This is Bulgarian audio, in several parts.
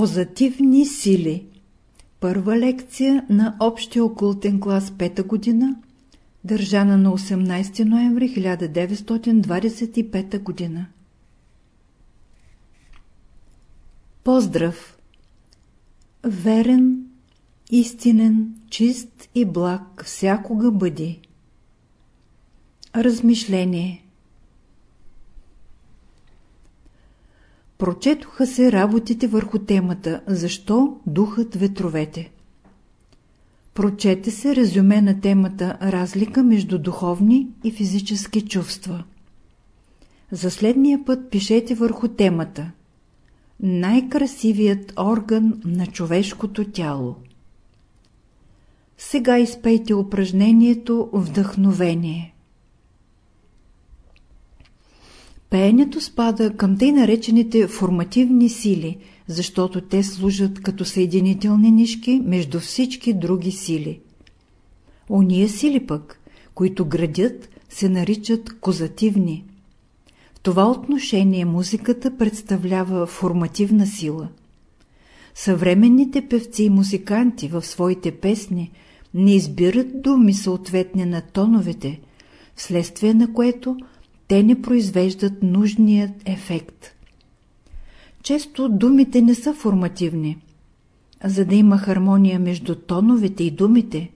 Козативни сили Първа лекция на Общия окултен клас 5 година, държана на 18 ноември 1925 година. Поздрав! Верен, истинен, чист и благ всякога бъди. Размишление Прочетоха се работите върху темата «Защо духът ветровете?». Прочете се резюме на темата «Разлика между духовни и физически чувства». За следния път пишете върху темата «Най-красивият орган на човешкото тяло». Сега изпейте упражнението «Вдъхновение». Пеенето спада към тъй наречените формативни сили, защото те служат като съединителни нишки между всички други сили. Ония сили пък, които градят, се наричат козативни. В това отношение музиката представлява формативна сила. Съвременните певци и музиканти в своите песни не избират думи съответни на тоновете, вследствие на което – те не произвеждат нужният ефект. Често думите не са формативни. За да има хармония между тоновете и думите,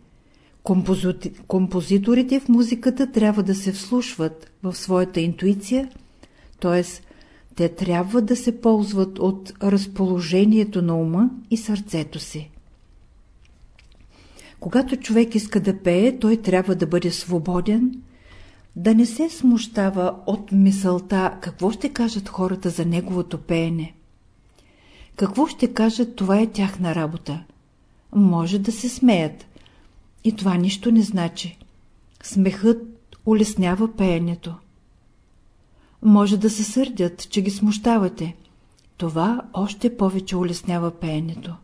композиторите в музиката трябва да се вслушват в своята интуиция, т.е. те трябва да се ползват от разположението на ума и сърцето си. Когато човек иска да пее, той трябва да бъде свободен, да не се смущава от мисълта какво ще кажат хората за неговото пеене. Какво ще кажат, това е тяхна работа. Може да се смеят. И това нищо не значи. Смехът улеснява пеенето. Може да се сърдят, че ги смущавате. Това още повече улеснява пеенето.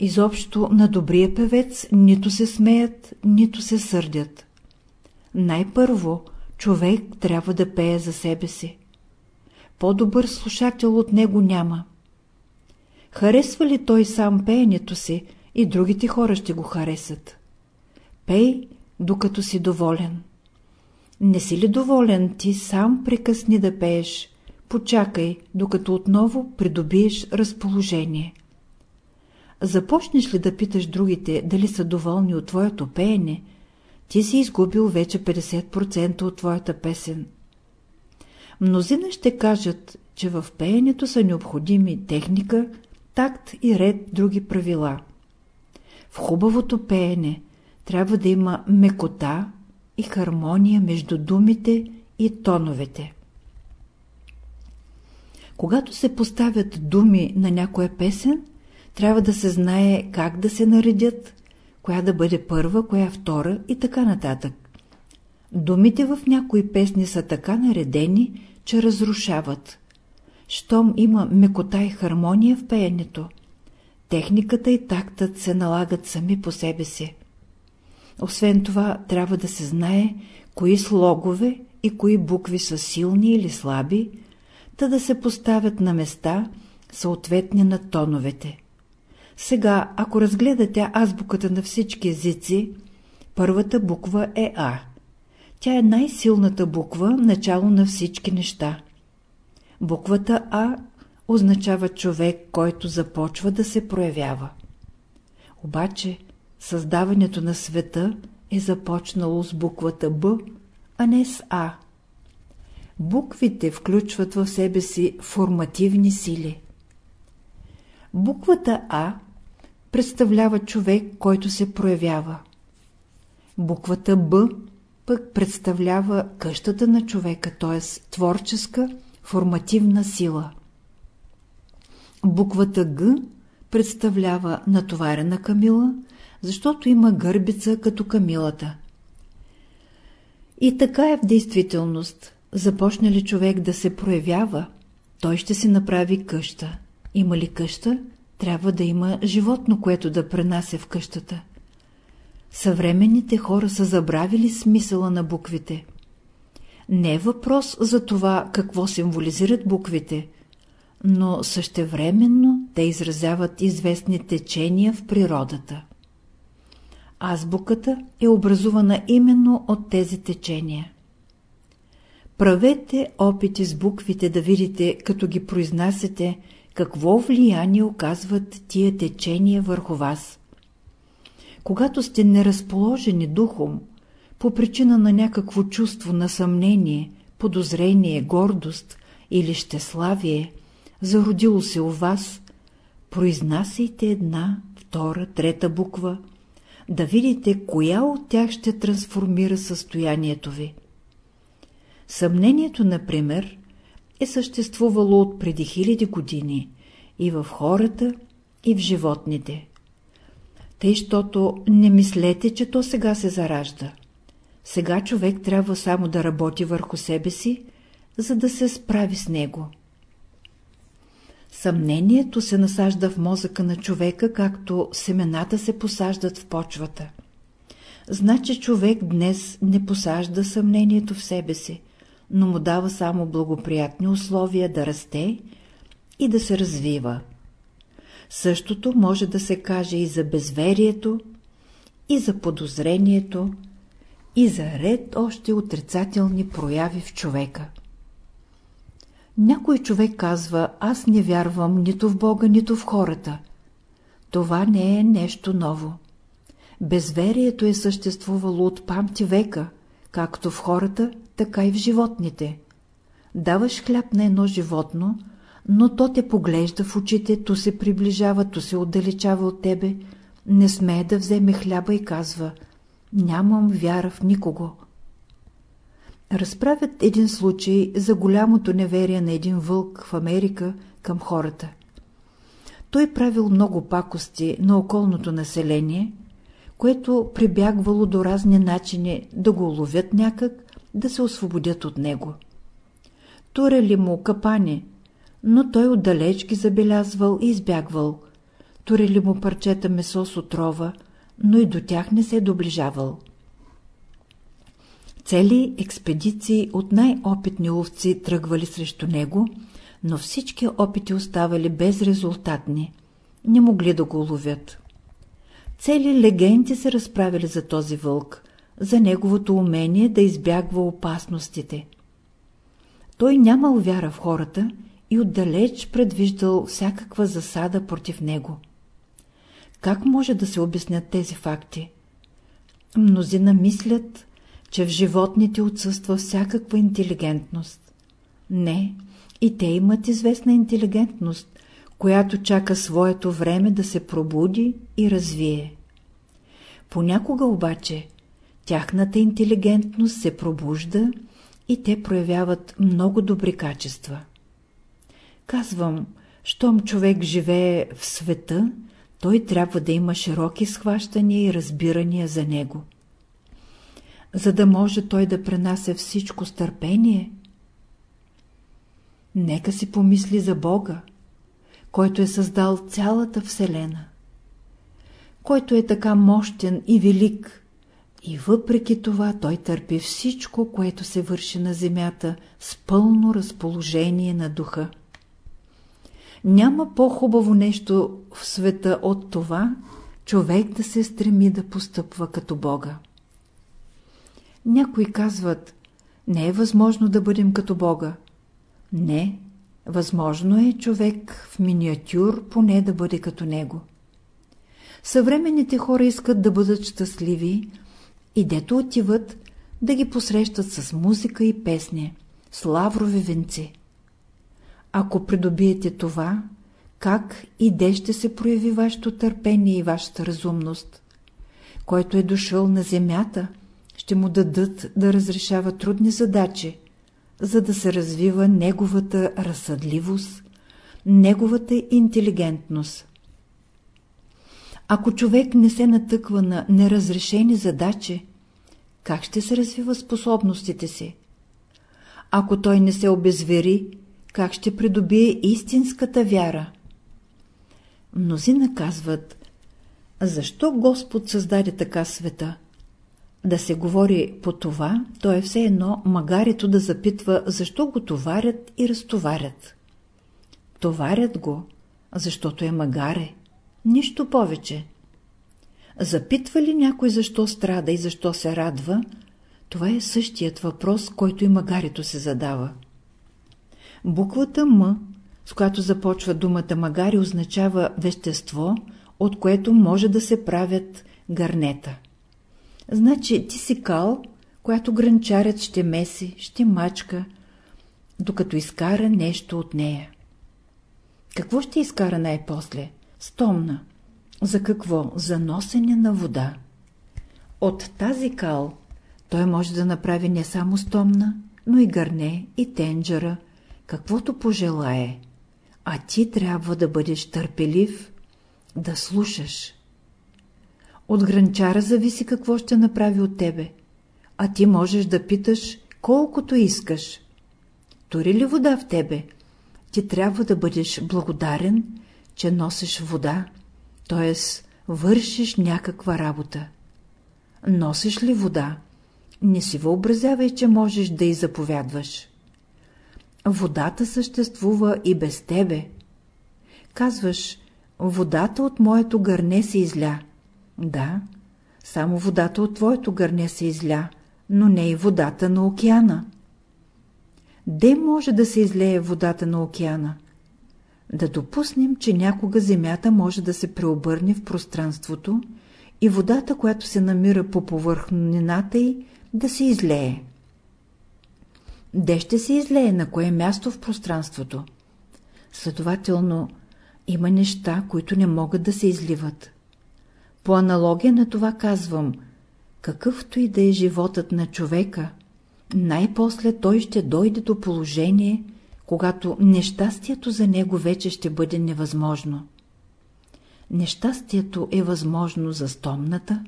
Изобщо на добрия певец нито се смеят, нито се сърдят. Най-първо, човек трябва да пее за себе си. По-добър слушател от него няма. Харесва ли той сам пеенето си, и другите хора ще го харесат. Пей, докато си доволен. Не си ли доволен, ти сам прекъсни да пееш. Почакай, докато отново придобиеш разположение. Започнеш ли да питаш другите дали са доволни от твоето пеене, ти си изгубил вече 50% от твоята песен. Мнозина ще кажат, че в пеенето са необходими техника, такт и ред други правила. В хубавото пеене трябва да има мекота и хармония между думите и тоновете. Когато се поставят думи на някоя песен, трябва да се знае как да се наредят, коя да бъде първа, коя втора и така нататък. Думите в някои песни са така наредени, че разрушават. Щом има мекота и хармония в пеенето, техниката и тактът се налагат сами по себе си. Освен това, трябва да се знае кои слогове и кои букви са силни или слаби, та да се поставят на места, съответни на тоновете. Сега, ако разгледате азбуката на всички езици, първата буква е А. Тя е най-силната буква, начало на всички неща. Буквата А означава човек, който започва да се проявява. Обаче, създаването на света е започнало с буквата Б, а не с А. Буквите включват в себе си формативни сили. Буквата А представлява човек, който се проявява. Буквата Б пък представлява къщата на човека, т.е. творческа, формативна сила. Буквата Г представлява натоварена камила, защото има гърбица като камилата. И така е в действителност. Започне ли човек да се проявява, той ще си направи къща. Има ли къща, трябва да има животно, което да пренася в къщата. Съвременните хора са забравили смисъла на буквите. Не е въпрос за това какво символизират буквите, но същевременно те изразяват известни течения в природата. Азбуката е образувана именно от тези течения. Правете опити с буквите да видите, като ги произнасяте, какво влияние оказват тия течения върху вас. Когато сте неразположени духом, по причина на някакво чувство на съмнение, подозрение, гордост или щеславие, зародило се у вас, произнасяйте една, втора, трета буква, да видите коя от тях ще трансформира състоянието ви. Съмнението, например, е съществувало от преди хиляди години и в хората, и в животните. Тъй, щото не мислете, че то сега се заражда. Сега човек трябва само да работи върху себе си, за да се справи с него. Съмнението се насажда в мозъка на човека, както семената се посаждат в почвата. Значи човек днес не посажда съмнението в себе си, но му дава само благоприятни условия да расте и да се развива. Същото може да се каже и за безверието, и за подозрението, и за ред още отрицателни прояви в човека. Някой човек казва, аз не вярвам нито в Бога, нито в хората. Това не е нещо ново. Безверието е съществувало от памти века, както в хората, така и в животните. Даваш хляб на едно животно, но то те поглежда в очите, то се приближава, то се отдалечава от тебе, не смее да вземе хляба и казва «Нямам вяра в никого». Разправят един случай за голямото неверие на един вълк в Америка към хората. Той правил много пакости на околното население, което прибягвало до разни начини да го ловят някак, да се освободят от него. Турели му капани, но той отдалеч ги забелязвал и избягвал. Турели му парчета месо с отрова, но и до тях не се доближавал. Цели експедиции от най-опитни ловци тръгвали срещу него, но всички опити оставали безрезултатни. Не могли да го ловят. Цели легенди се разправили за този вълк, за неговото умение да избягва опасностите. Той нямал вяра в хората и отдалеч предвиждал всякаква засада против него. Как може да се обяснят тези факти? Мнозина мислят, че в животните отсъства всякаква интелигентност. Не, и те имат известна интелигентност, която чака своето време да се пробуди и развие. Понякога обаче тяхната интелигентност се пробужда и те проявяват много добри качества. Казвам, щом човек живее в света, той трябва да има широки схващания и разбирания за него. За да може той да пренася всичко с търпение, нека си помисли за Бога, който е създал цялата Вселена, който е така мощен и велик, и въпреки това той търпи всичко, което се върши на земята с пълно разположение на духа. Няма по-хубаво нещо в света от това, човек да се стреми да постъпва като Бога. Някои казват, не е възможно да бъдем като Бога. Не, възможно е човек в миниатюр поне да бъде като Него. Съвременните хора искат да бъдат щастливи, и дето отиват да ги посрещат с музика и песни, с лаврови венци. Ако придобиете това, как и де ще се прояви вашето търпение и вашата разумност? Който е дошъл на земята, ще му дадат да разрешава трудни задачи, за да се развива неговата разсъдливост, неговата интелигентност. Ако човек не се натъква на неразрешени задачи, как ще се развива способностите си? Ако той не се обезвери, как ще придобие истинската вяра? Мнозина казват, защо Господ създаде така света? Да се говори по това, то е все едно магарето да запитва, защо го товарят и разтоварят. Товарят го, защото е магаре. Нищо повече. Запитва ли някой защо страда и защо се радва, това е същият въпрос, който и магарето се задава. Буквата М, с която започва думата магари, означава вещество, от което може да се правят гарнета. Значи ти си кал, която гранчарят ще меси, ще мачка, докато изкара нещо от нея. Какво ще изкара най-после? Стомна. За какво? За носене на вода. От тази кал той може да направи не само стомна, но и гърне, и тенджера, каквото пожелае. А ти трябва да бъдеш търпелив, да слушаш. От гранчара зависи какво ще направи от тебе, а ти можеш да питаш колкото искаш. Тори ли вода в тебе? Ти трябва да бъдеш благодарен, че носиш вода, т.е. вършиш някаква работа. Носиш ли вода? Не си въобразявай, че можеш да и заповядваш. Водата съществува и без тебе. Казваш, водата от моето гърне се изля. Да, само водата от твоето гърне се изля, но не и водата на океана. Де може да се излее водата на океана? Да допуснем, че някога земята може да се преобърне в пространството и водата, която се намира по повърхнината й, да се излее. Де ще се излее, на кое място в пространството? Следователно, има неща, които не могат да се изливат. По аналогия на това казвам, какъвто и да е животът на човека, най-после той ще дойде до положение, когато нещастието за него вече ще бъде невъзможно. Нещастието е възможно за стомната,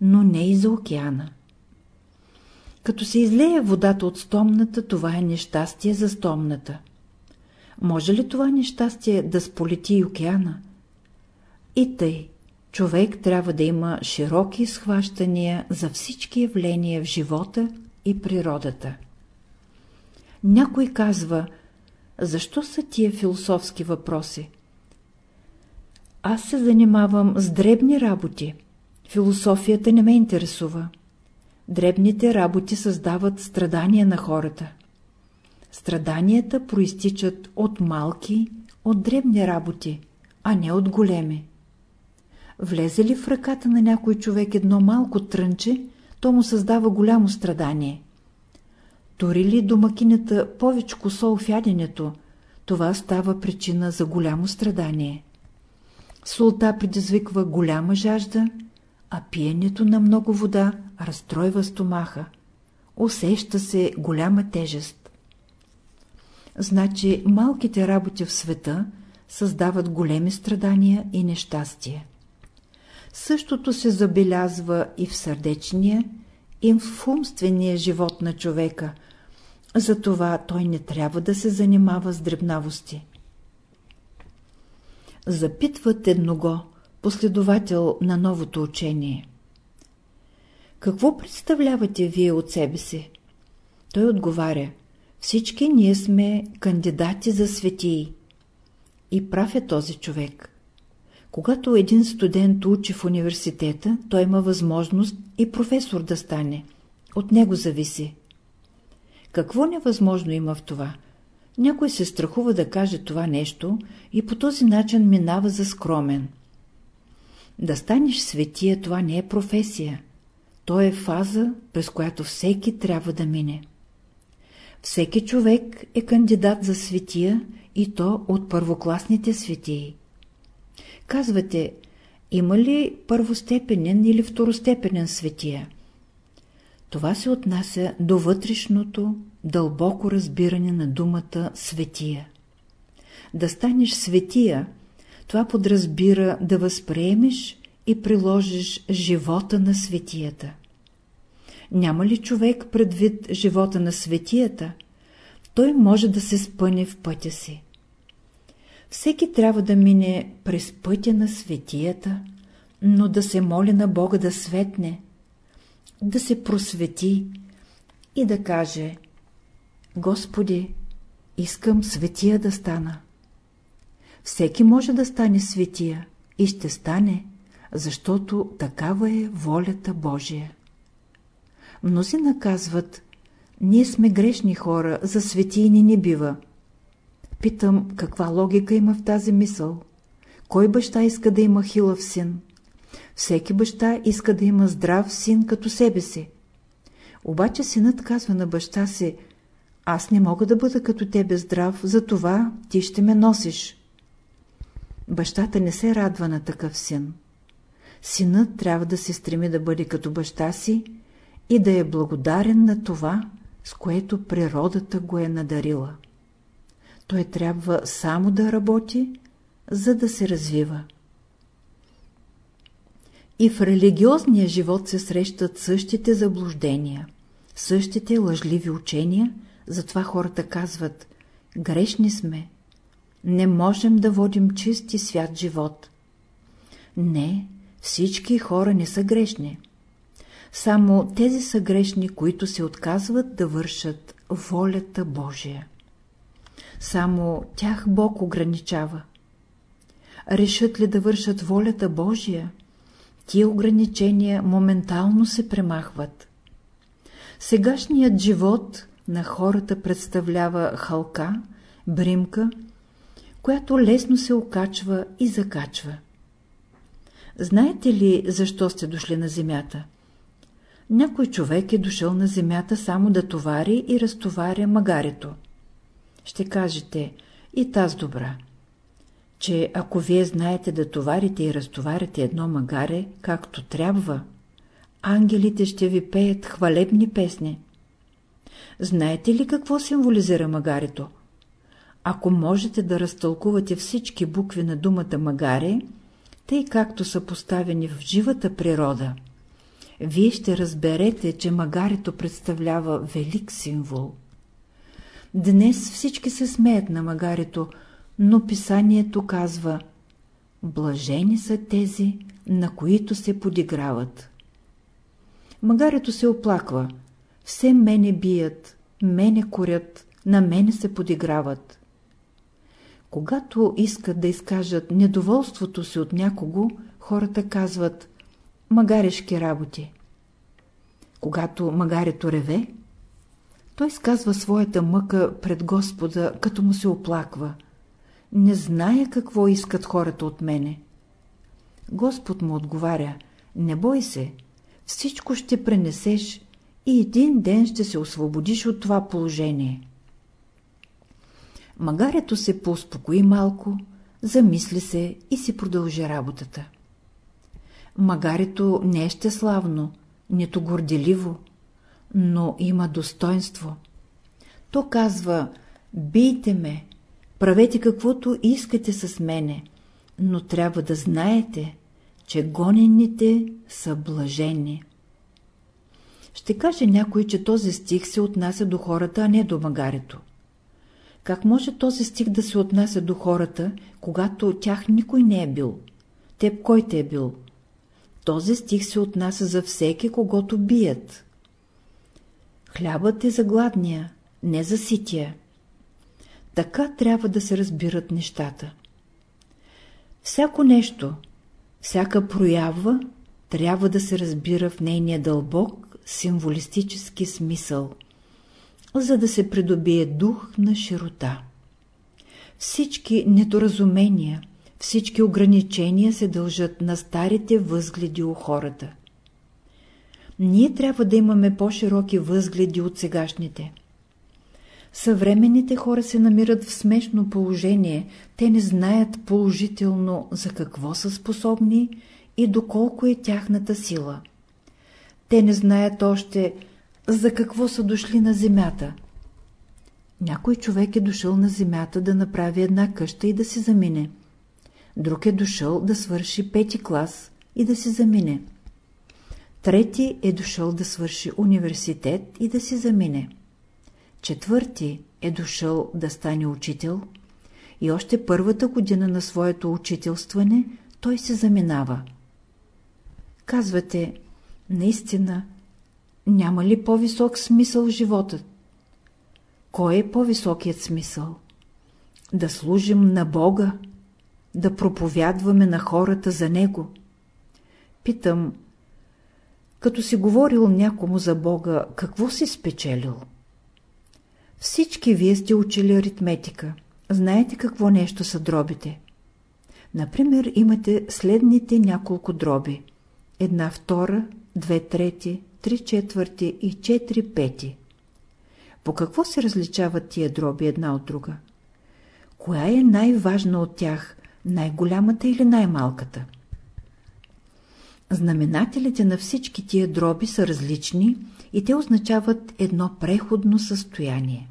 но не и за океана. Като се излее водата от стомната, това е нещастие за стомната. Може ли това нещастие да сполети и океана? И тъй, човек трябва да има широки схващания за всички явления в живота и природата. Някой казва, защо са тия философски въпроси? Аз се занимавам с дребни работи. Философията не ме интересува. Дребните работи създават страдания на хората. Страданията проистичат от малки, от дребни работи, а не от големи. Влезе ли в ръката на някой човек едно малко трънче, то му създава голямо страдание. Тори ли домакинята повечко сол в яденето, това става причина за голямо страдание. Солта предизвиква голяма жажда, а пиенето на много вода разстройва стомаха. Усеща се голяма тежест. Значи малките работи в света създават големи страдания и нещастие. Същото се забелязва и в сърдечния, и в умствения живот на човека, затова той не трябва да се занимава с дребнавости. Запитват едного, последовател на новото учение. Какво представлявате вие от себе си? Той отговаря, всички ние сме кандидати за светии. И прав е този човек. Когато един студент учи в университета, той има възможност и професор да стане. От него зависи. Какво невъзможно има в това? Някой се страхува да каже това нещо и по този начин минава за скромен. Да станеш светия, това не е професия. То е фаза, през която всеки трябва да мине. Всеки човек е кандидат за светия и то от първокласните светии. Казвате, има ли първостепенен или второстепенен светия? Това се отнася до вътрешното, дълбоко разбиране на думата светия. Да станеш светия, това подразбира да възприемеш и приложиш живота на светията. Няма ли човек предвид живота на светията, той може да се спъне в пътя си. Всеки трябва да мине през пътя на светията, но да се моли на Бога да светне, да се просвети и да каже Господи, искам светия да стана. Всеки може да стане светия и ще стане, защото такава е волята Божия. Мнози наказват, ние сме грешни хора, за светии ни не бива. Питам, каква логика има в тази мисъл? Кой баща иска да има хилав син? Всеки баща иска да има здрав син като себе си. Обаче синът казва на баща си, аз не мога да бъда като тебе здрав, затова ти ще ме носиш. Бащата не се радва на такъв син. Синът трябва да се стреми да бъде като баща си и да е благодарен на това, с което природата го е надарила. Той трябва само да работи, за да се развива. И в религиозния живот се срещат същите заблуждения, същите лъжливи учения, затова хората казват «Грешни сме, не можем да водим чист и свят живот». Не, всички хора не са грешни. Само тези са грешни, които се отказват да вършат волята Божия. Само тях Бог ограничава. Решат ли да вършат волята Божия, тия ограничения моментално се премахват. Сегашният живот на хората представлява халка, бримка, която лесно се окачва и закачва. Знаете ли, защо сте дошли на земята? Някой човек е дошъл на земята само да товари и разтоваря магарето. Ще кажете, и таз добра че ако вие знаете да товарите и разтоварите едно магаре, както трябва, ангелите ще ви пеят хвалебни песни. Знаете ли какво символизира магарето? Ако можете да разтълкувате всички букви на думата магаре, тъй както са поставени в живата природа, вие ще разберете, че магарето представлява велик символ. Днес всички се смеят на магарето, но писанието казва Блажени са тези, на които се подиграват. Магарето се оплаква. Все мене бият, мене корят, на мене се подиграват. Когато искат да изкажат недоволството си от някого, хората казват магарешки работи. Когато магарето реве, той сказва своята мъка пред Господа, като му се оплаква – не зная какво искат хората от мене. Господ му отговаря, не бой се, всичко ще пренесеш и един ден ще се освободиш от това положение. Магарето се поуспокои малко, замисли се и си продължи работата. Магарето не е щеславно, нито горделиво, но има достоинство. То казва, бийте ме, Правете каквото искате с мене, но трябва да знаете, че гонените са блажени. Ще каже някой, че този стих се отнася до хората, а не до магарето. Как може този стих да се отнася до хората, когато тях никой не е бил? Теб кой те е бил? Този стих се отнася за всеки, когато бият. Хлябът е за гладния, не за сития. Така трябва да се разбират нещата. Всяко нещо, всяка проява трябва да се разбира в нейния дълбок символистически смисъл, за да се придобие дух на широта. Всички недоразумения, всички ограничения се дължат на старите възгледи у хората. Ние трябва да имаме по-широки възгледи от сегашните. Съвременните хора се намират в смешно положение, те не знаят положително за какво са способни и доколко е тяхната сила. Те не знаят още за какво са дошли на земята. Някой човек е дошъл на земята да направи една къща и да си замине. Друг е дошъл да свърши пети клас и да си замине. Трети е дошъл да свърши университет и да си замине четвърти е дошъл да стане учител и още първата година на своето учителстване той се заминава. Казвате, наистина, няма ли по-висок смисъл в живота? Кой е по-високият смисъл? Да служим на Бога да проповядваме на хората за него. Питам, като си говорил някому за Бога, какво си спечелил? Всички вие сте учили аритметика. Знаете какво нещо са дробите. Например, имате следните няколко дроби. Една втора, две трети, три четвърти и четири пети. По какво се различават тия дроби една от друга? Коя е най-важна от тях, най-голямата или най-малката? Знаменателите на всички тия дроби са различни и те означават едно преходно състояние.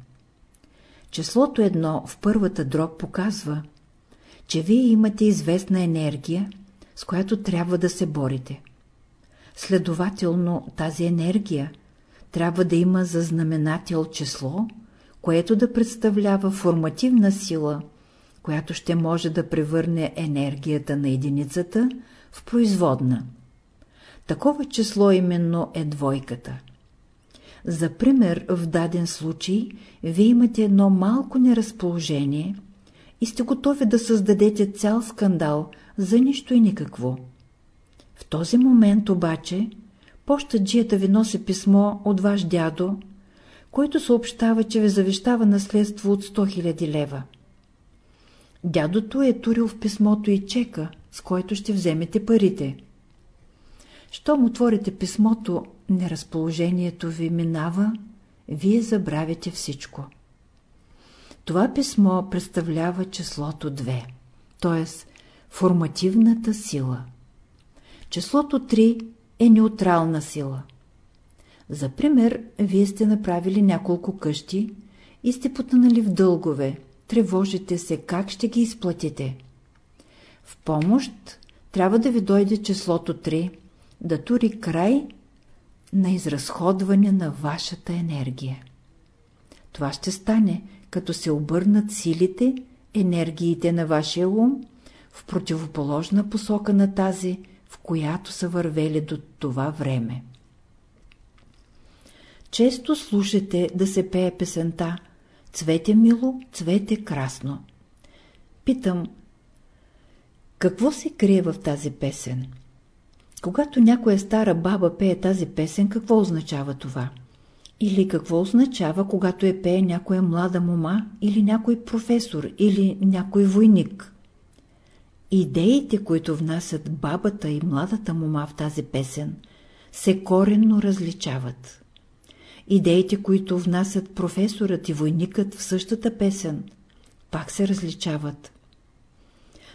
Числото едно в първата дроб показва, че вие имате известна енергия, с която трябва да се борите. Следователно, тази енергия трябва да има за знаменател число, което да представлява формативна сила, която ще може да превърне енергията на единицата в производна. Такова число именно е двойката. За пример, в даден случай, вие имате едно малко неразположение и сте готови да създадете цял скандал за нищо и никакво. В този момент обаче, пощаджията ви носи писмо от ваш дядо, който съобщава, че ви завещава наследство от 100 000 лева. Дядото е турил в писмото и чека, с който ще вземете парите. Щом отворите писмото, неразположението ви минава, вие забравяте всичко. Това писмо представлява числото 2, т.е. формативната сила. Числото 3 е неутрална сила. За пример, вие сте направили няколко къщи и сте потънали в дългове, тревожите се как ще ги изплатите. В помощ трябва да ви дойде числото 3, да тури край на изразходване на вашата енергия. Това ще стане, като се обърнат силите, енергиите на вашия ум в противоположна посока на тази, в която са вървели до това време. Често слушате да се пее песента «Цвете мило, цвете красно». Питам, какво се крие в тази песен? Когато някоя стара баба пее тази песен, какво означава това? Или какво означава, когато е пее някоя млада мома, или някой професор, или някой войник? Идеите, които внасят бабата и младата мома в тази песен, се коренно различават. Идеите, които внасят професорът и войникът в същата песен, пак се различават.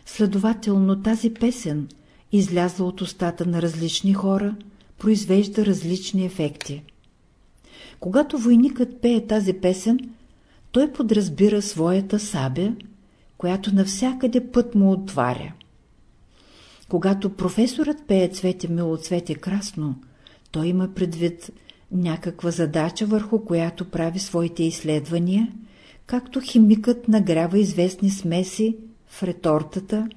Следователно тази песен – излязла от устата на различни хора, произвежда различни ефекти. Когато войникът пее тази песен, той подразбира своята сабя, която навсякъде път му отваря. Когато професорът пее цвете мило, цвете красно, той има предвид някаква задача, върху която прави своите изследвания, както химикът нагрява известни смеси в ретортата,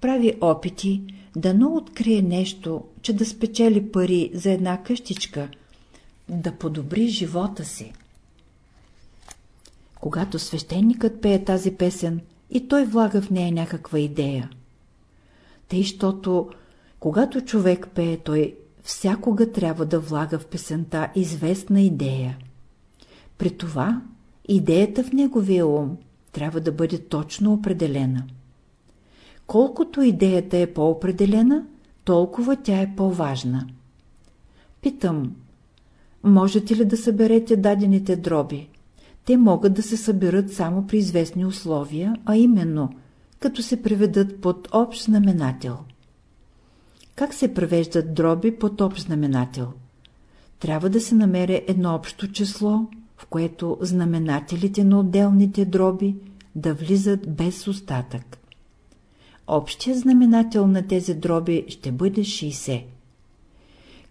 прави опити, дано открие нещо, че да спечели пари за една къщичка, да подобри живота си. Когато свещеникът пее тази песен, и той влага в нея някаква идея. Тъй, щото, когато човек пее, той всякога трябва да влага в песента известна идея. При това идеята в неговия ум трябва да бъде точно определена. Колкото идеята е по-определена, толкова тя е по-важна. Питам, можете ли да съберете дадените дроби? Те могат да се съберат само при известни условия, а именно, като се преведат под общ знаменател. Как се превеждат дроби под общ знаменател? Трябва да се намери едно общо число, в което знаменателите на отделните дроби да влизат без остатък. Общия знаменател на тези дроби ще бъде 60.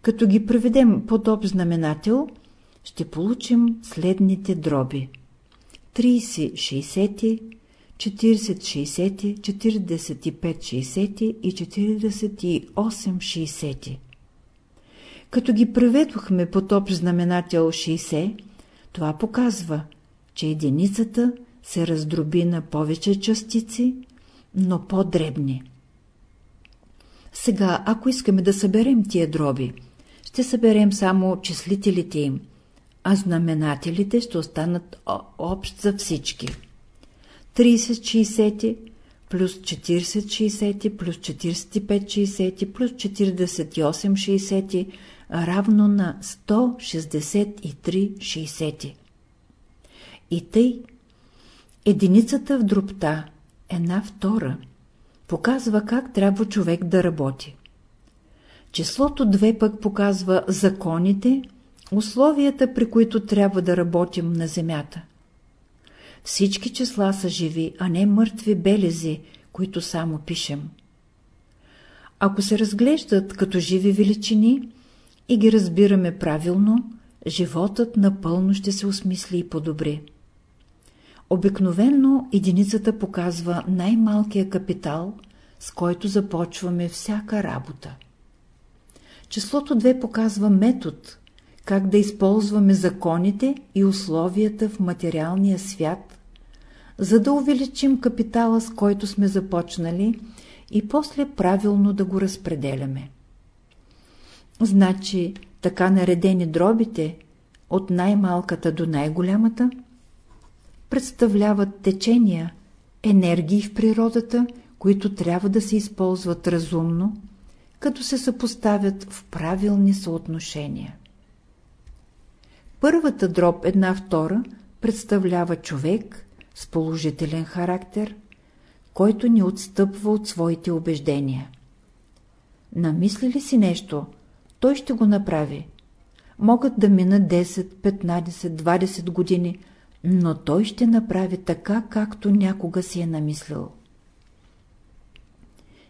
Като ги преведем под общ знаменател, ще получим следните дроби. 30 60, 40 60, 45 60 и 48 60. Като ги преведохме под общ знаменател 60, това показва, че единицата се раздроби на повече частици, но по-дребни. Сега, ако искаме да съберем тия дроби, ще съберем само числителите им, а знаменателите ще останат общ за всички. 30-60 плюс 40-60 плюс 45-60 плюс 48-60 равно на 163-60. И тъй, единицата в дробта, една втора, показва как трябва човек да работи. Числото 2 пък показва законите, условията, при които трябва да работим на Земята. Всички числа са живи, а не мъртви белези, които само пишем. Ако се разглеждат като живи величини и ги разбираме правилно, животът напълно ще се осмисли и подобри. Обикновенно единицата показва най-малкия капитал, с който започваме всяка работа. Числото 2 показва метод, как да използваме законите и условията в материалния свят, за да увеличим капитала, с който сме започнали и после правилно да го разпределяме. Значи, така наредени дробите, от най-малката до най-голямата, представляват течения, енергии в природата, които трябва да се използват разумно, като се съпоставят в правилни съотношения. Първата дроб една втора представлява човек с положителен характер, който не отстъпва от своите убеждения. Намисли ли си нещо, той ще го направи. Могат да минат 10, 15, 20 години, но той ще направи така, както някога си е намислил.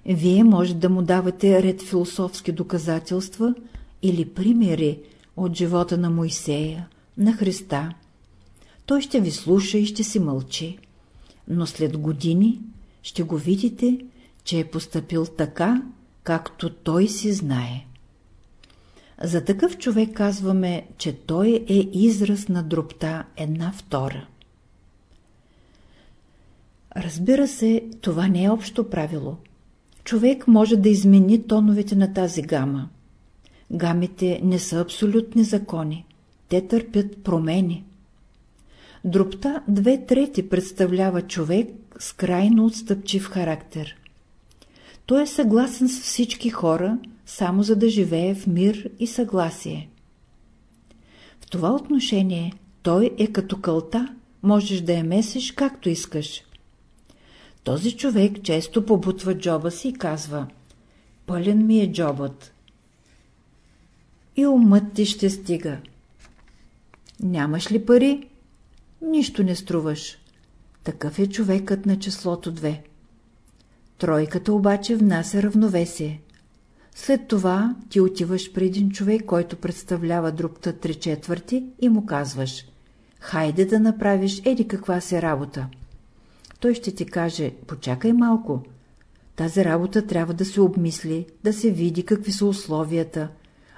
Вие може да му давате ред философски доказателства или примери от живота на Моисея, на Христа. Той ще ви слуша и ще си мълчи, но след години ще го видите, че е поступил така, както той си знае. За такъв човек казваме, че той е израз на дробта една втора. Разбира се, това не е общо правило. Човек може да измени тоновете на тази гама. Гамите не са абсолютни закони. Те търпят промени. Дробта две трети представлява човек с крайно отстъпчив характер. Той е съгласен с всички хора, само за да живее в мир и съгласие. В това отношение той е като кълта, можеш да я месиш както искаш. Този човек често побутва джоба си и казва «Пълен ми е джобът». И умът ти ще стига. Нямаш ли пари? Нищо не струваш. Такъв е човекът на числото 2. Тройката обаче внася равновесие. След това ти отиваш при един човек, който представлява другта три четвърти и му казваш «Хайде да направиш еди каква си работа». Той ще ти каже «Почакай малко». Тази работа трябва да се обмисли, да се види какви са условията.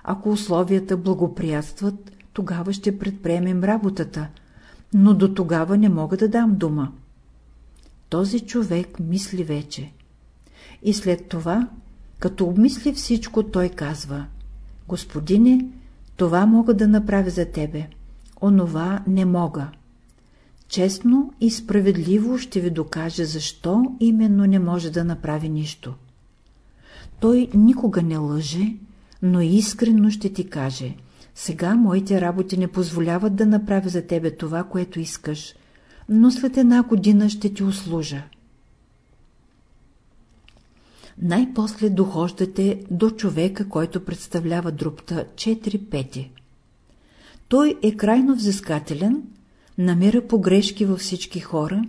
Ако условията благоприятстват, тогава ще предприемем работата, но до тогава не мога да дам дума. Този човек мисли вече. И след това като обмисли всичко, той казва Господине, това мога да направя за тебе, онова не мога. Честно и справедливо ще ви докаже защо именно не може да направи нищо. Той никога не лъже, но искрено ще ти каже сега моите работи не позволяват да направя за тебе това, което искаш, но след една година ще ти услужа най-после дохождате до човека, който представлява друпта 4 пети. Той е крайно взискателен, намира погрешки във всички хора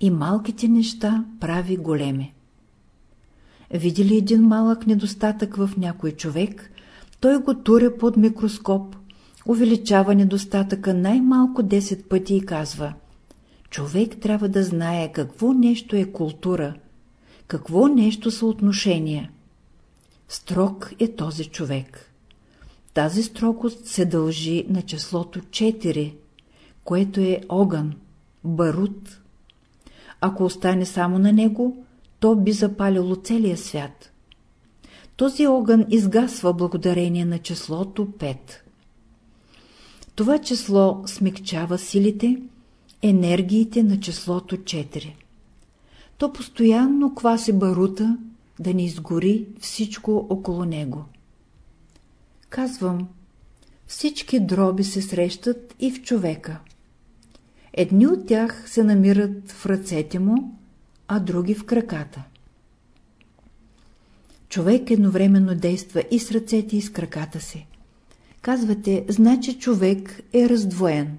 и малките неща прави големи. Види ли един малък недостатък в някой човек, той го туря под микроскоп, увеличава недостатъка най-малко 10 пъти и казва Човек трябва да знае какво нещо е култура – какво нещо са отношения? Строг е този човек. Тази строгост се дължи на числото 4, което е огън, барут. Ако остане само на него, то би запалило целия свят. Този огън изгасва благодарение на числото 5. Това число смягчава силите, енергиите на числото 4. То постоянно кваси барута, да не изгори всичко около него. Казвам, всички дроби се срещат и в човека. Едни от тях се намират в ръцете му, а други в краката. Човек едновременно действа и с ръцете, и с краката си. Казвате, значи човек е раздвоен.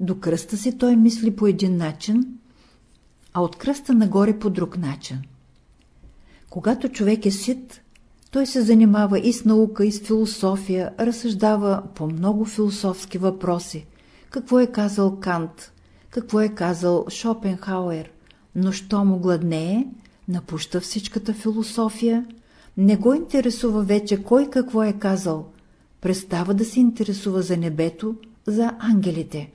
До кръста си той мисли по един начин, а от кръста нагоре по друг начин. Когато човек е сит, той се занимава и с наука, и с философия, разсъждава по много философски въпроси. Какво е казал Кант, какво е казал Шопенхауер, но що му гладнее, напуща всичката философия, не го интересува вече кой какво е казал, престава да се интересува за небето, за ангелите.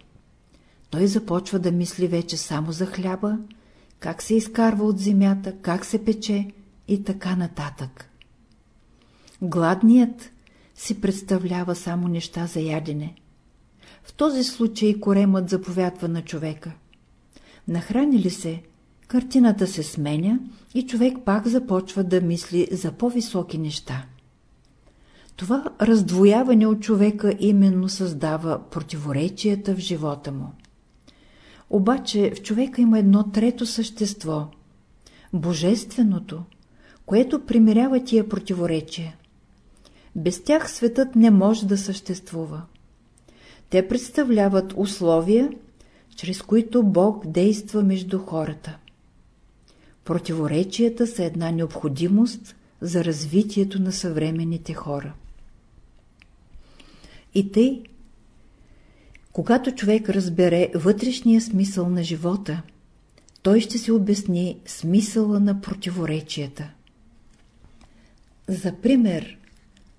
Той започва да мисли вече само за хляба, как се изкарва от земята, как се пече и така нататък. Гладният си представлява само неща за ядене. В този случай коремът заповядва на човека. Нахрани ли се, картината се сменя и човек пак започва да мисли за по-високи неща. Това раздвояване от човека именно създава противоречията в живота му. Обаче в човека има едно трето същество – Божественото, което примирява тия противоречия. Без тях светът не може да съществува. Те представляват условия, чрез които Бог действа между хората. Противоречията са една необходимост за развитието на съвременните хора. И тъй, когато човек разбере вътрешния смисъл на живота, той ще се обясни смисъла на противоречията. За пример,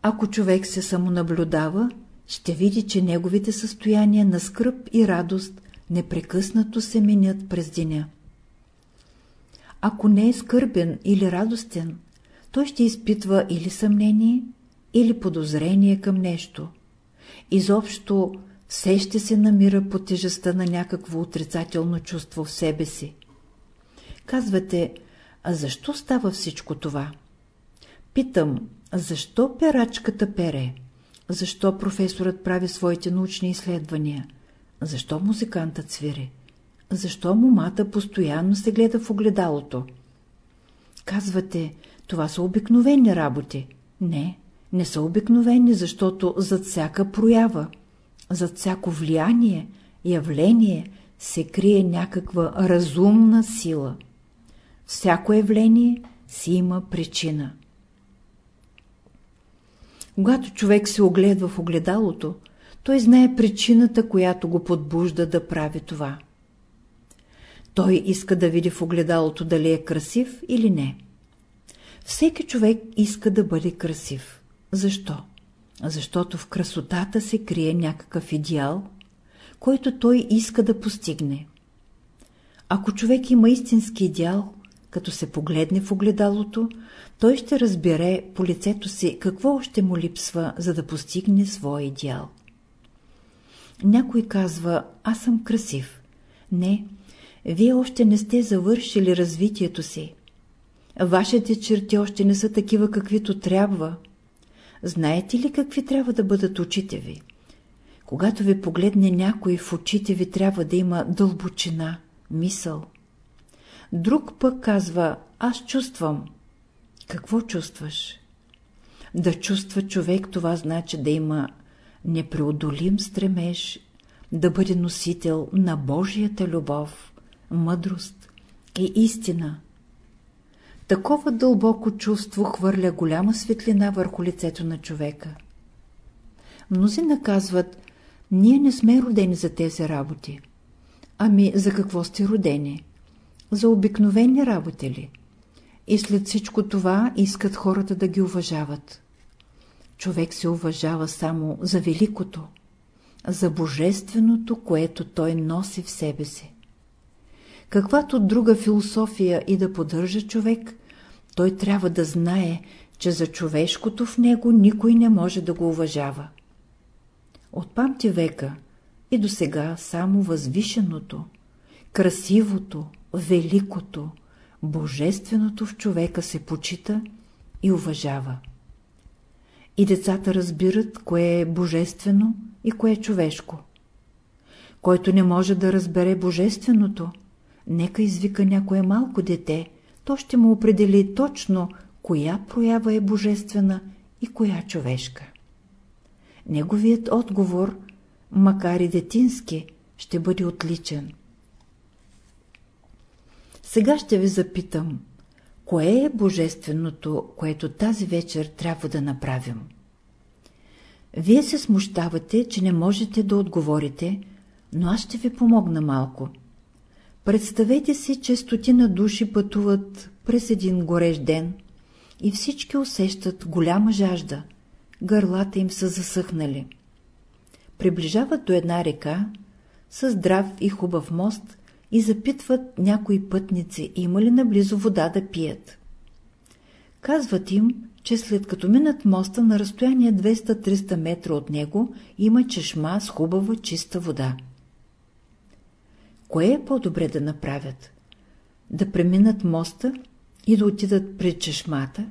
ако човек се самонаблюдава, ще види, че неговите състояния на скръп и радост непрекъснато се менят през деня. Ако не е скърбен или радостен, той ще изпитва или съмнение, или подозрение към нещо. Изобщо все ще се намира по тежестта на някакво отрицателно чувство в себе си. Казвате, а защо става всичко това? Питам, защо перачката пере? Защо професорът прави своите научни изследвания? Защо музикантът свири? Защо момата постоянно се гледа в огледалото? Казвате, това са обикновени работи. Не, не са обикновени, защото зад всяка проява, зад всяко влияние, явление се крие някаква разумна сила. Всяко явление си има причина. Когато човек се огледва в огледалото, той знае причината, която го подбужда да прави това. Той иска да види в огледалото дали е красив или не. Всеки човек иска да бъде красив. Защо? Защото в красотата се крие някакъв идеал, който той иска да постигне. Ако човек има истински идеал, като се погледне в огледалото, той ще разбере по лицето си какво още му липсва, за да постигне своя идеал. Някой казва, аз съм красив. Не, вие още не сте завършили развитието си. Вашите черти още не са такива, каквито трябва. Знаете ли какви трябва да бъдат очите ви? Когато ви погледне някой в очите ви трябва да има дълбочина, мисъл. Друг пък казва, аз чувствам. Какво чувстваш? Да чувства човек, това значи да има непреодолим стремеж, да бъде носител на Божията любов, мъдрост и истина. Такова дълбоко чувство хвърля голяма светлина върху лицето на човека. Мнози наказват, ние не сме родени за тези работи. Ами за какво сте родени? За обикновени работи ли? И след всичко това искат хората да ги уважават. Човек се уважава само за великото, за божественото, което той носи в себе си. Каквато друга философия и да поддържа човек, той трябва да знае, че за човешкото в него никой не може да го уважава. От памти века и до сега само възвишеното, красивото, великото, божественото в човека се почита и уважава. И децата разбират, кое е божествено и кое е човешко. Който не може да разбере божественото, нека извика някое малко дете, то ще му определи точно, коя проява е божествена и коя човешка. Неговият отговор, макар и детински, ще бъде отличен. Сега ще ви запитам, кое е божественото, което тази вечер трябва да направим? Вие се смущавате, че не можете да отговорите, но аз ще ви помогна малко. Представете си, че стотина души пътуват през един горещ ден и всички усещат голяма жажда, гърлата им са засъхнали. Приближават до една река, с здрав и хубав мост и запитват някои пътници, има ли наблизо вода да пият. Казват им, че след като минат моста на разстояние 200-300 метра от него, има чешма с хубава чиста вода. Кое е по-добре да направят? Да преминат моста и да отидат пред чешмата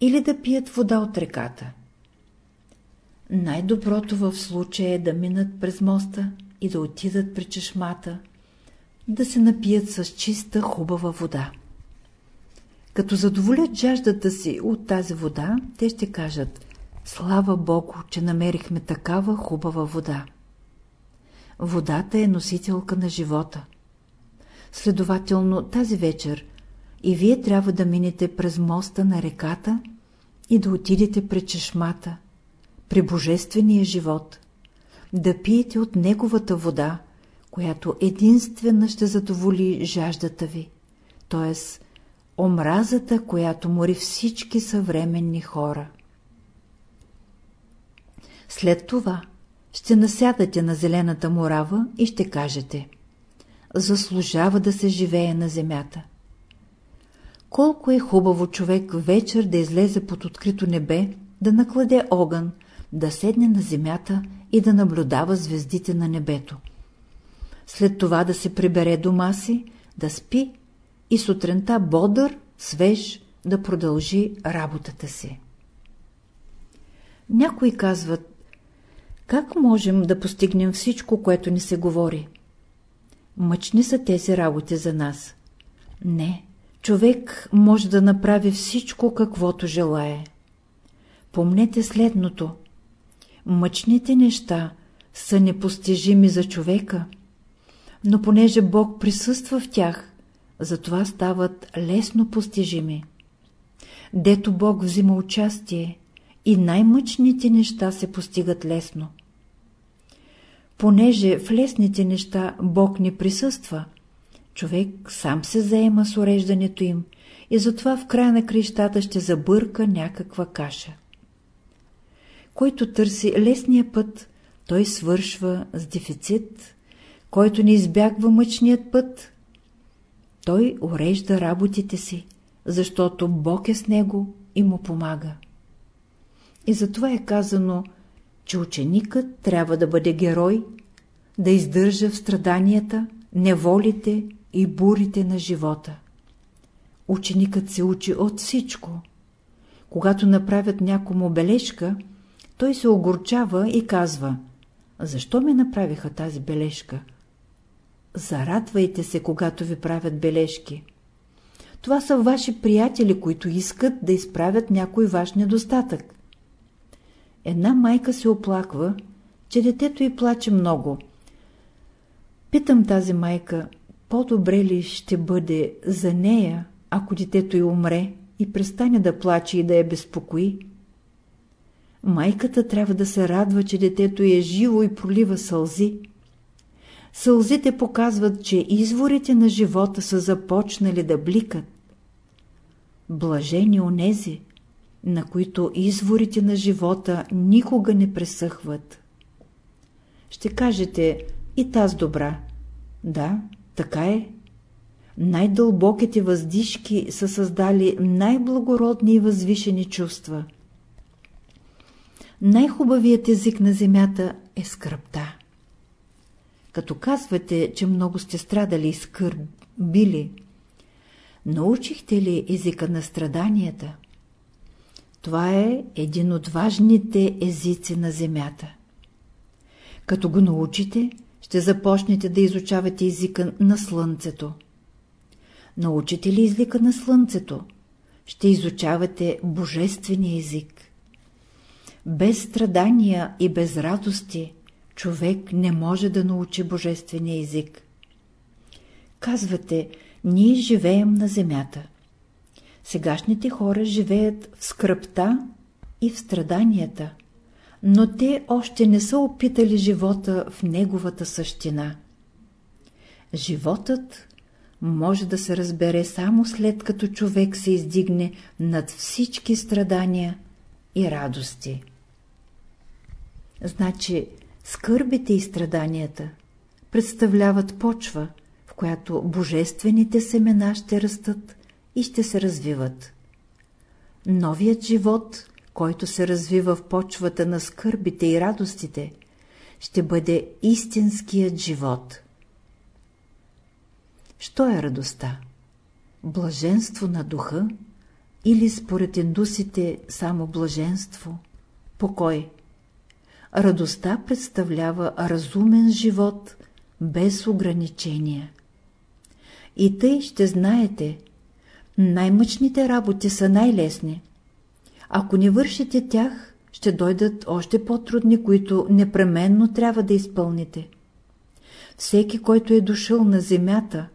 или да пият вода от реката? Най-доброто в случая е да минат през моста и да отидат при чешмата, да се напият с чиста хубава вода. Като задоволят жаждата си от тази вода, те ще кажат Слава Богу, че намерихме такава хубава вода. Водата е носителка на живота. Следователно, тази вечер и вие трябва да минете през моста на реката и да отидете пред чешмата, при Божествения живот, да пиете от Неговата вода, която единствена ще задоволи жаждата ви, т.е. омразата, която мори всички съвременни хора. След това ще насядате на зелената морава и ще кажете Заслужава да се живее на земята. Колко е хубаво човек вечер да излезе под открито небе, да накладе огън, да седне на земята и да наблюдава звездите на небето. След това да се прибере дома си, да спи и сутринта бодър, свеж, да продължи работата си. Някои казват, как можем да постигнем всичко, което ни се говори? Мъчни са тези работи за нас. Не, човек може да направи всичко, каквото желае. Помнете следното. Мъчните неща са непостижими за човека, но понеже Бог присъства в тях, затова стават лесно постижими. Дето Бог взима участие, и най-мъчните неща се постигат лесно. Понеже в лесните неща Бог не присъства, човек сам се заема с уреждането им и затова в края на крещата ще забърка някаква каша. Който търси лесния път, той свършва с дефицит, който не избягва мъчният път, той урежда работите си, защото Бог е с него и му помага. И затова е казано, че ученикът трябва да бъде герой, да издържа в страданията, неволите и бурите на живота. Ученикът се учи от всичко. Когато направят някому бележка, той се огорчава и казва «Защо ми направиха тази бележка?» Зарадвайте се, когато ви правят бележки. Това са ваши приятели, които искат да изправят някой ваш недостатък. Една майка се оплаква, че детето й плаче много. Питам тази майка, по-добре ли ще бъде за нея, ако детето й умре и престане да плаче и да я безпокои? Майката трябва да се радва, че детето е живо и пролива сълзи. Сълзите показват, че изворите на живота са започнали да бликат. Блажени онези, на които изворите на живота никога не пресъхват. Ще кажете, и таз добра. Да, така е. най-дълбоките въздишки са създали най-благородни и възвишени чувства. Най-хубавият език на земята е скръпта. Като казвате, че много сте страдали и скърбили, научихте ли езика на страданията? Това е един от важните езици на земята. Като го научите, ще започнете да изучавате езика на Слънцето. Научите ли езика на Слънцето? Ще изучавате божествения език. Без страдания и без радости човек не може да научи божествения език. Казвате, ние живеем на земята. Сегашните хора живеят в скръпта и в страданията, но те още не са опитали живота в неговата същина. Животът може да се разбере само след като човек се издигне над всички страдания и радости. Значи, скърбите и страданията представляват почва, в която божествените семена ще растат и ще се развиват. Новият живот, който се развива в почвата на скърбите и радостите, ще бъде истинският живот. Що е радостта? Блаженство на духа или според индусите само блаженство? Покой? Радостта представлява разумен живот без ограничения. И тъй ще знаете, най-мъчните работи са най-лесни. Ако не вършите тях, ще дойдат още по-трудни, които непременно трябва да изпълните. Всеки, който е дошъл на земята,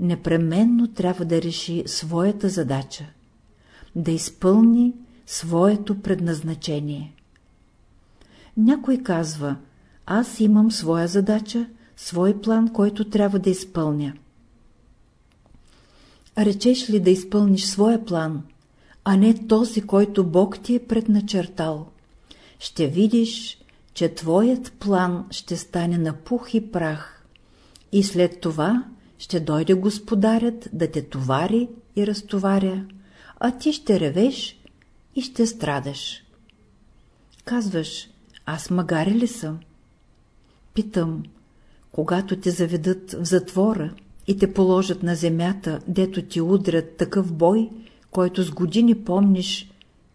непременно трябва да реши своята задача, да изпълни своето предназначение. Някой казва, аз имам своя задача, свой план, който трябва да изпълня. Речеш ли да изпълниш своя план, а не този, който Бог ти е предначертал, ще видиш, че твоят план ще стане на пух и прах и след това ще дойде господарят да те товари и разтоваря, а ти ще ревеш и ще страдаш. Казваш, аз магаре ли съм? Питам, когато те заведат в затвора и те положат на земята, дето ти удрят такъв бой, който с години помниш,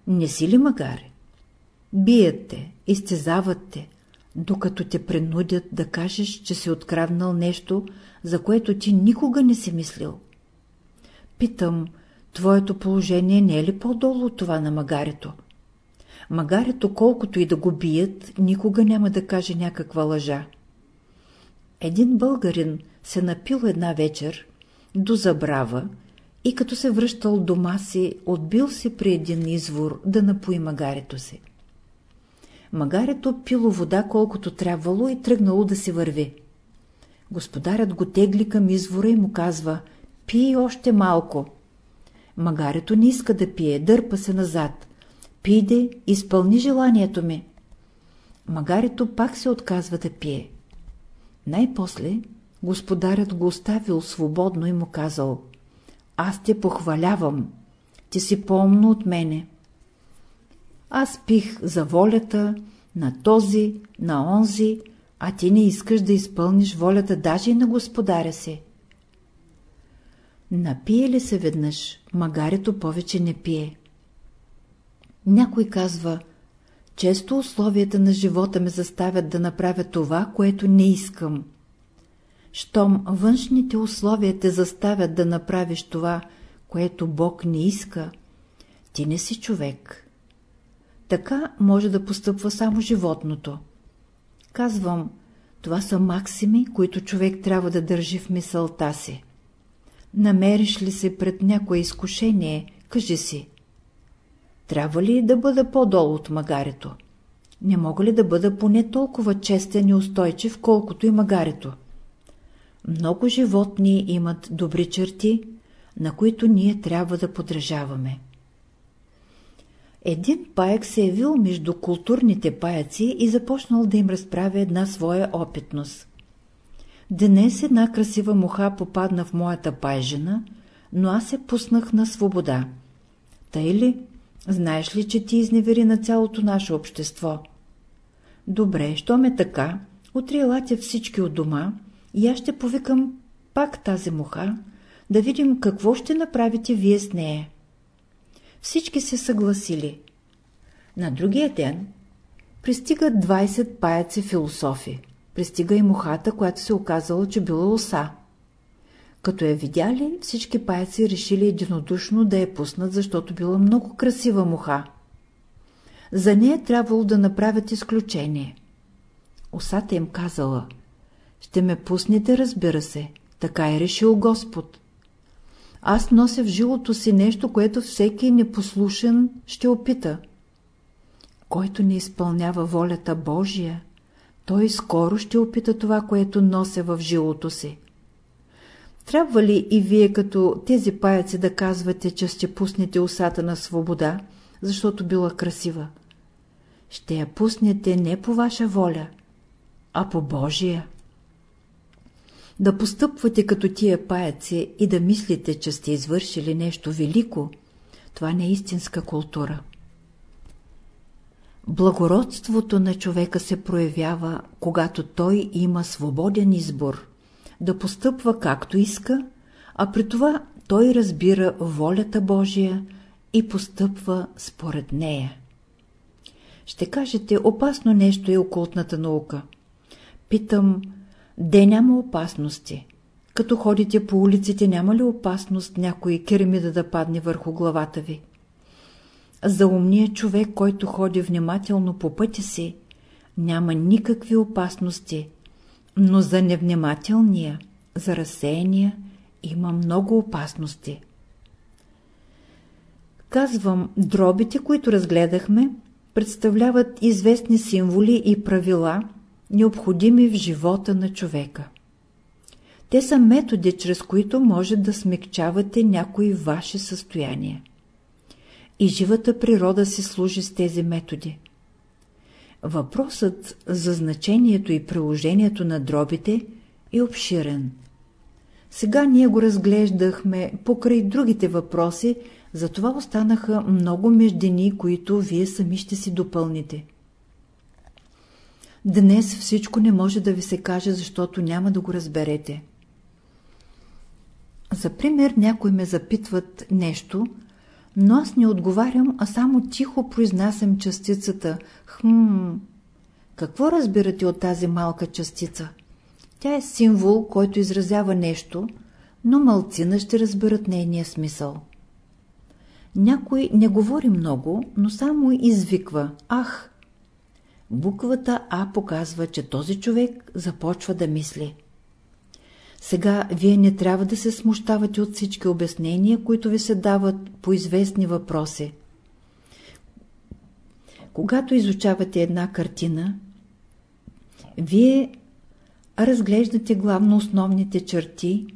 не си ли магаре? Бият те, изтезават те, докато те принудят да кажеш, че си откраднал нещо, за което ти никога не си мислил. Питам, твоето положение не е ли по-долу от това на магарето? Магарето, колкото и да го бият, никога няма да каже някаква лъжа. Един българин се напил една вечер, до забрава и като се връщал дома си, отбил се при един извор да напои магарето си. Магарето пило вода колкото трябвало и тръгнало да се върви. Господарят го тегли към извора и му казва «Пий още малко». Магарето не иска да пие, дърпа се назад. «Пиде, изпълни желанието ми». Магарето пак се отказва да пие. Най-после господарят го оставил свободно и му казал «Аз те похвалявам, ти си по-умно от мене». Аз пих за волята на този, на онзи, а ти не искаш да изпълниш волята даже и на господаря си. Напие ли се веднъж, магарето повече не пие. Някой казва, често условията на живота ме заставят да направя това, което не искам. Щом външните условия те заставят да направиш това, което Бог не иска, ти не си човек. Така може да постъпва само животното. Казвам, това са максими, които човек трябва да държи в мисълта си. Намериш ли се пред някое изкушение, кажи си. Трябва ли да бъда по-долу от магарето? Не мога ли да бъда поне толкова честен и устойчив, колкото и магарето? Много животни имат добри черти, на които ние трябва да подражаваме. Един паяк се е явил между културните паяци и започнал да им разправя една своя опитност. Днес една красива муха попадна в моята пайжена, но аз се пуснах на свобода. Тъй ли? Знаеш ли, че ти изневери на цялото наше общество? Добре, що ме така, утре елате всички от дома и аз ще повикам пак тази муха, да видим какво ще направите вие с нея. Всички се съгласили. На другия ден пристигат 20 паяци философи. Пристига и мухата, която се оказала, че била оса. Като я видяли, всички паяци решили единодушно да я пуснат, защото била много красива муха. За нея трябвало да направят изключение. Осата им казала, ще ме пуснете, разбира се, така е решил Господ. Аз нося в жилото си нещо, което всеки непослушен ще опита. Който не изпълнява волята Божия, той скоро ще опита това, което нося в жилото си. Трябва ли и вие като тези паяци да казвате, че ще пуснете усата на свобода, защото била красива? Ще я пуснете не по ваша воля, а по Божия. Да постъпвате като тия паяци и да мислите, че сте извършили нещо велико, това не е истинска култура. Благородството на човека се проявява, когато той има свободен избор, да постъпва както иска, а при това той разбира волята Божия и постъпва според нея. Ще кажете, опасно нещо е окултната наука. Питам, де няма опасности? Като ходите по улиците, няма ли опасност някой керамида да падне върху главата ви? За умния човек, който ходи внимателно по пътя си, няма никакви опасности, но за невнимателния, за разсеяния има много опасности. Казвам, дробите, които разгледахме, представляват известни символи и правила, необходими в живота на човека. Те са методи, чрез които може да смекчавате някои ваши състояния. И живата природа си служи с тези методи. Въпросът за значението и приложението на дробите е обширен. Сега ние го разглеждахме покрай другите въпроси, затова останаха много междини, които вие сами ще си допълните. Днес всичко не може да ви се каже, защото няма да го разберете. За пример, някой ме запитват нещо, но аз не отговарям, а само тихо произнасям частицата «Хм...» Какво разбирате от тази малка частица? Тя е символ, който изразява нещо, но малцина ще разберат нейния смисъл. Някой не говори много, но само извиква «Ах!» Буквата А показва, че този човек започва да мисли. Сега вие не трябва да се смущавате от всички обяснения, които ви се дават по известни въпроси. Когато изучавате една картина, вие разглеждате главно основните черти,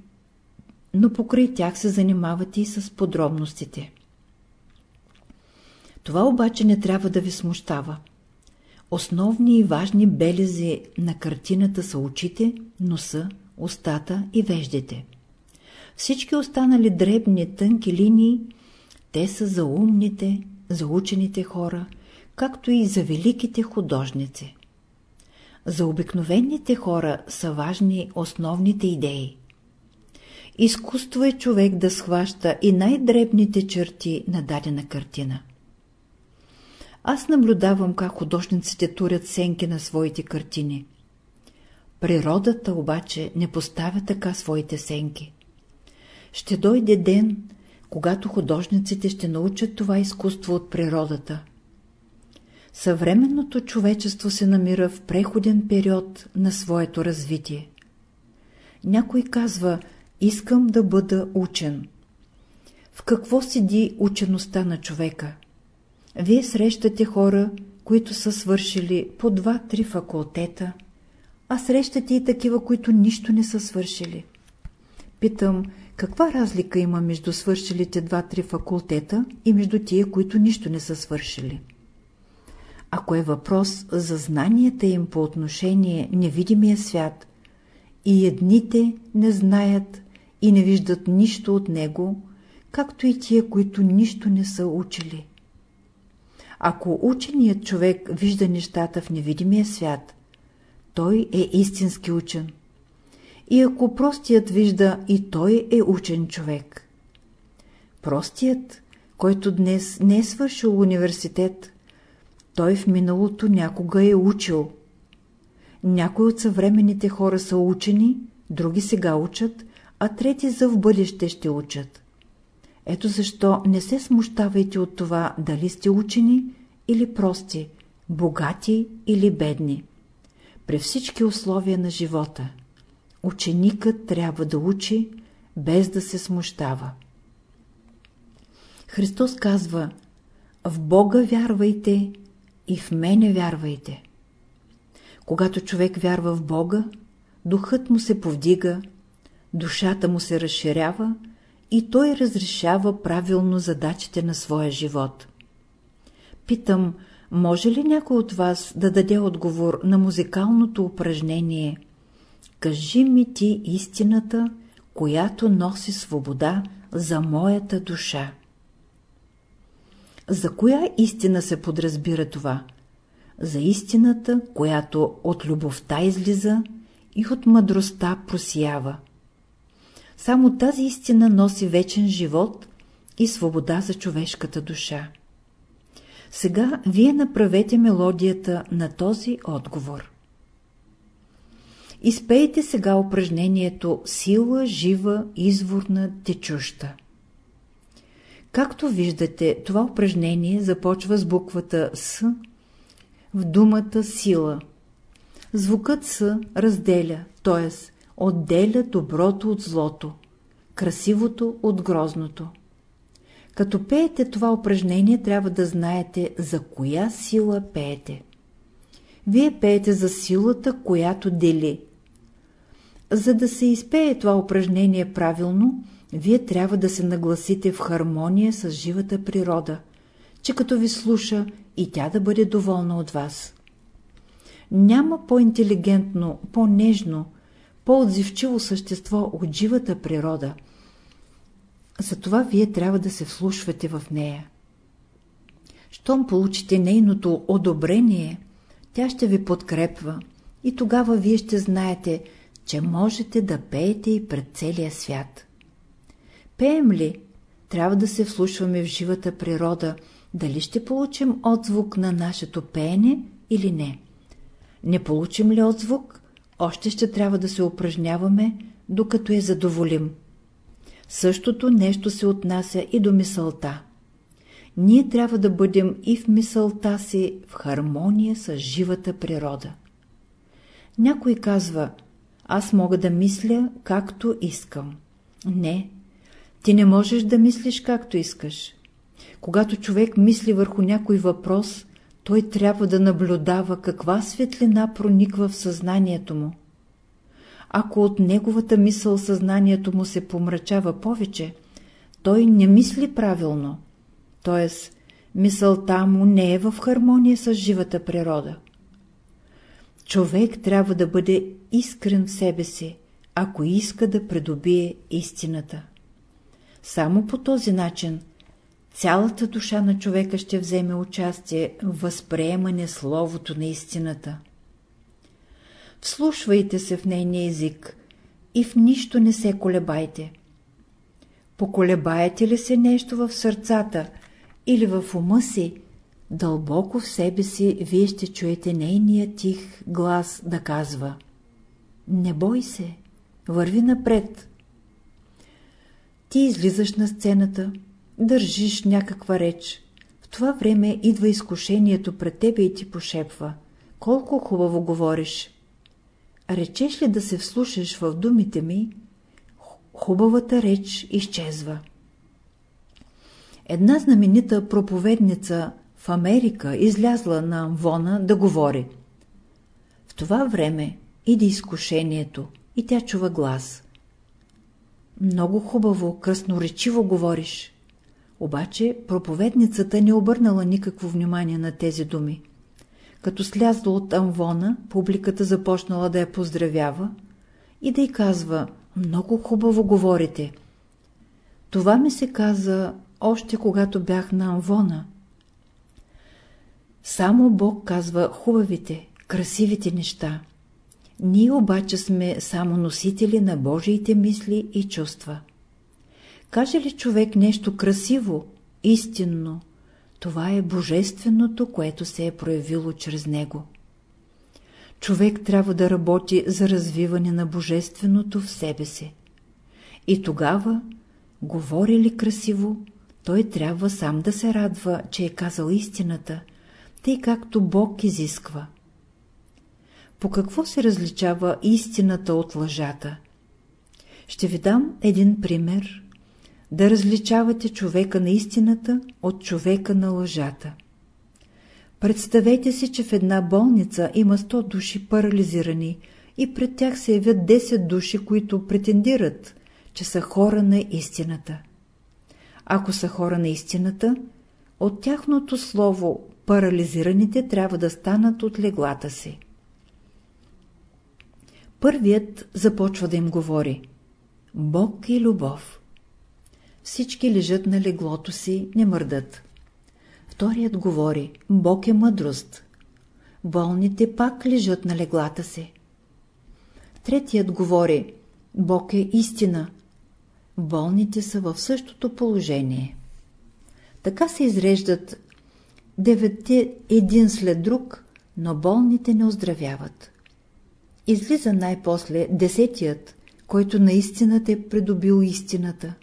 но покрай тях се занимавате и с подробностите. Това обаче не трябва да ви смущава. Основни и важни белези на картината са очите, носа, устата и веждите. Всички останали дребни, тънки линии, те са за умните, за учените хора, както и за великите художници. За обикновените хора са важни основните идеи. Изкуство е човек да схваща и най-дребните черти на дадена картина. Аз наблюдавам как художниците турят сенки на своите картини. Природата обаче не поставя така своите сенки. Ще дойде ден, когато художниците ще научат това изкуство от природата. Съвременното човечество се намира в преходен период на своето развитие. Някой казва, искам да бъда учен. В какво седи учеността на човека? Вие срещате хора, които са свършили по два-три факултета, а срещате и такива, които нищо не са свършили. Питам, каква разлика има между свършилите два-три факултета и между тия, които нищо не са свършили? Ако е въпрос за знанията им по отношение невидимия свят, И едните не знаят и не виждат нищо от него, както и тия, които нищо не са учили. Ако ученият човек вижда нещата в невидимия свят, той е истински учен. И ако простият вижда, и той е учен човек. Простият, който днес не е свършил университет, той в миналото някога е учил. Някои от съвременните хора са учени, други сега учат, а трети за в бъдеще ще учат. Ето защо не се смущавайте от това дали сте учени или прости, богати или бедни. При всички условия на живота ученикът трябва да учи, без да се смущава. Христос казва В Бога вярвайте и в мене вярвайте. Когато човек вярва в Бога, духът му се повдига, душата му се разширява и той разрешава правилно задачите на своя живот. Питам, може ли някой от вас да даде отговор на музикалното упражнение Кажи ми ти истината, която носи свобода за моята душа. За коя истина се подразбира това? За истината, която от любовта излиза и от мъдростта просиява. Само тази истина носи вечен живот и свобода за човешката душа. Сега вие направете мелодията на този отговор. Изпейте сега упражнението сила, жива, изворна, течуща. Както виждате, това упражнение започва с буквата С в думата сила. Звукът С разделя, т.е. отделя доброто от злото, красивото от грозното. Като пеете това упражнение, трябва да знаете за коя сила пеете. Вие пеете за силата, която дели. За да се изпее това упражнение правилно, вие трябва да се нагласите в хармония с живата природа, че като ви слуша и тя да бъде доволна от вас. Няма по-интелигентно, по-нежно, по-отзивчиво същество от живата природа. Затова вие трябва да се вслушвате в нея. Щом получите нейното одобрение, тя ще ви подкрепва и тогава вие ще знаете, че можете да пеете и пред целия свят. Пеем ли, трябва да се вслушваме в живата природа, дали ще получим отзвук на нашето пеене или не. Не получим ли отзвук, още ще трябва да се упражняваме, докато я задоволим. Същото нещо се отнася и до мисълта. Ние трябва да бъдем и в мисълта си в хармония с живата природа. Някой казва, аз мога да мисля както искам. Не, ти не можеш да мислиш както искаш. Когато човек мисли върху някой въпрос, той трябва да наблюдава каква светлина прониква в съзнанието му. Ако от неговата мисъл съзнанието му се помрачава повече, той не мисли правилно, т.е. мисълта му не е в хармония с живата природа. Човек трябва да бъде искрен в себе си, ако иска да придобие истината. Само по този начин цялата душа на човека ще вземе участие в възприемане словото на истината. Вслушвайте се в нейния език и в нищо не се колебайте. Поколебаете ли се нещо в сърцата или в ума си, дълбоко в себе си вие ще чуете нейния тих глас да казва Не бой се, върви напред. Ти излизаш на сцената, държиш някаква реч. В това време идва изкушението пред тебе и ти пошепва. Колко хубаво говориш! Речеш ли да се вслушаш в думите ми, хубавата реч изчезва. Една знаменита проповедница в Америка излязла на Амвона да говори. В това време иде изкушението и тя чува глас. Много хубаво, красноречиво говориш. Обаче проповедницата не обърнала никакво внимание на тези думи. Като слязла от амвона, публиката започнала да я поздравява и да й казва «Много хубаво говорите». Това ми се каза още когато бях на Амвона. Само Бог казва хубавите, красивите неща. Ние обаче сме само носители на Божиите мисли и чувства. Каже ли човек нещо красиво, истинно, това е божественото, което се е проявило чрез него. Човек трябва да работи за развиване на божественото в себе си. И тогава, говори ли красиво, той трябва сам да се радва, че е казал истината, тъй както Бог изисква. По какво се различава истината от лъжата? Ще ви дам един пример, да различавате човека на истината от човека на лъжата. Представете си, че в една болница има 100 души парализирани и пред тях се явят 10 души, които претендират, че са хора на истината. Ако са хора на истината, от тяхното слово парализираните трябва да станат от леглата си. Първият започва да им говори Бог и любов. Всички лежат на леглото си, не мърдат. Вторият говори Бог е мъдрост. Болните пак лежат на леглата си. Третият говори Бог е истина. Болните са в същото положение. Така се изреждат деветте един след друг, но болните не оздравяват. Излиза най-после десетият, който наистина е придобил истината.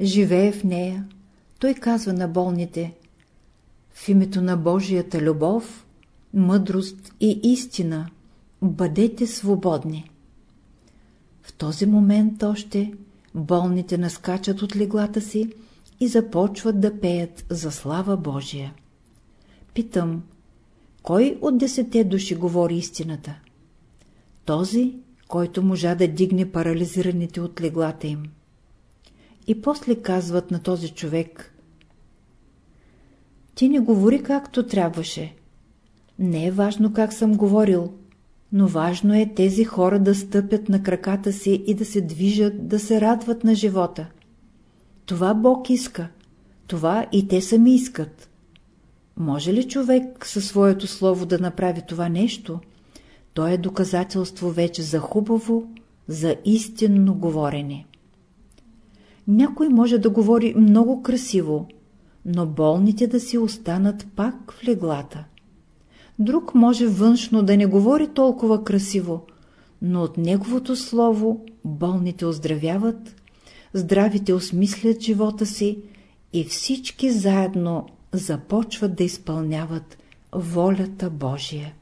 Живее в нея. Той казва на болните В името на Божията любов, мъдрост и истина, бъдете свободни. В този момент още болните наскачат от леглата си и започват да пеят за слава Божия. Питам, кой от десете души говори истината? Този, който можа да дигне парализираните от леглата им. И после казват на този човек Ти не говори както трябваше. Не е важно как съм говорил, но важно е тези хора да стъпят на краката си и да се движат, да се радват на живота. Това Бог иска, това и те сами искат. Може ли човек със своето слово да направи това нещо? То е доказателство вече за хубаво, за истинно говорене. Някой може да говори много красиво, но болните да си останат пак в леглата. Друг може външно да не говори толкова красиво, но от неговото слово болните оздравяват, здравите осмислят живота си и всички заедно започват да изпълняват волята Божия.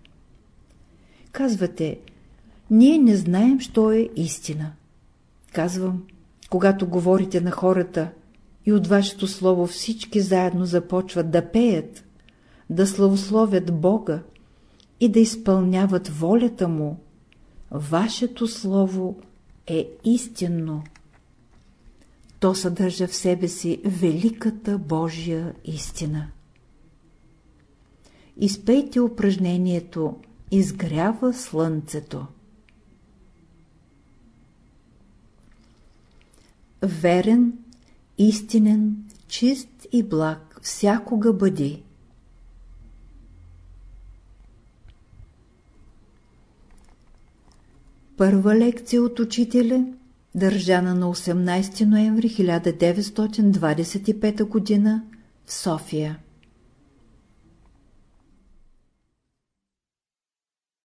Казвате, ние не знаем, що е истина. Казвам, когато говорите на хората и от вашето слово всички заедно започват да пеят, да славословят Бога и да изпълняват волята Му, вашето слово е истинно. То съдържа в себе си великата Божия истина. Изпейте упражнението Изгрява слънцето. Верен, истинен, чист и благ всякога бъди. Първа лекция от учителя, държана на 18 ноември 1925 г. в София.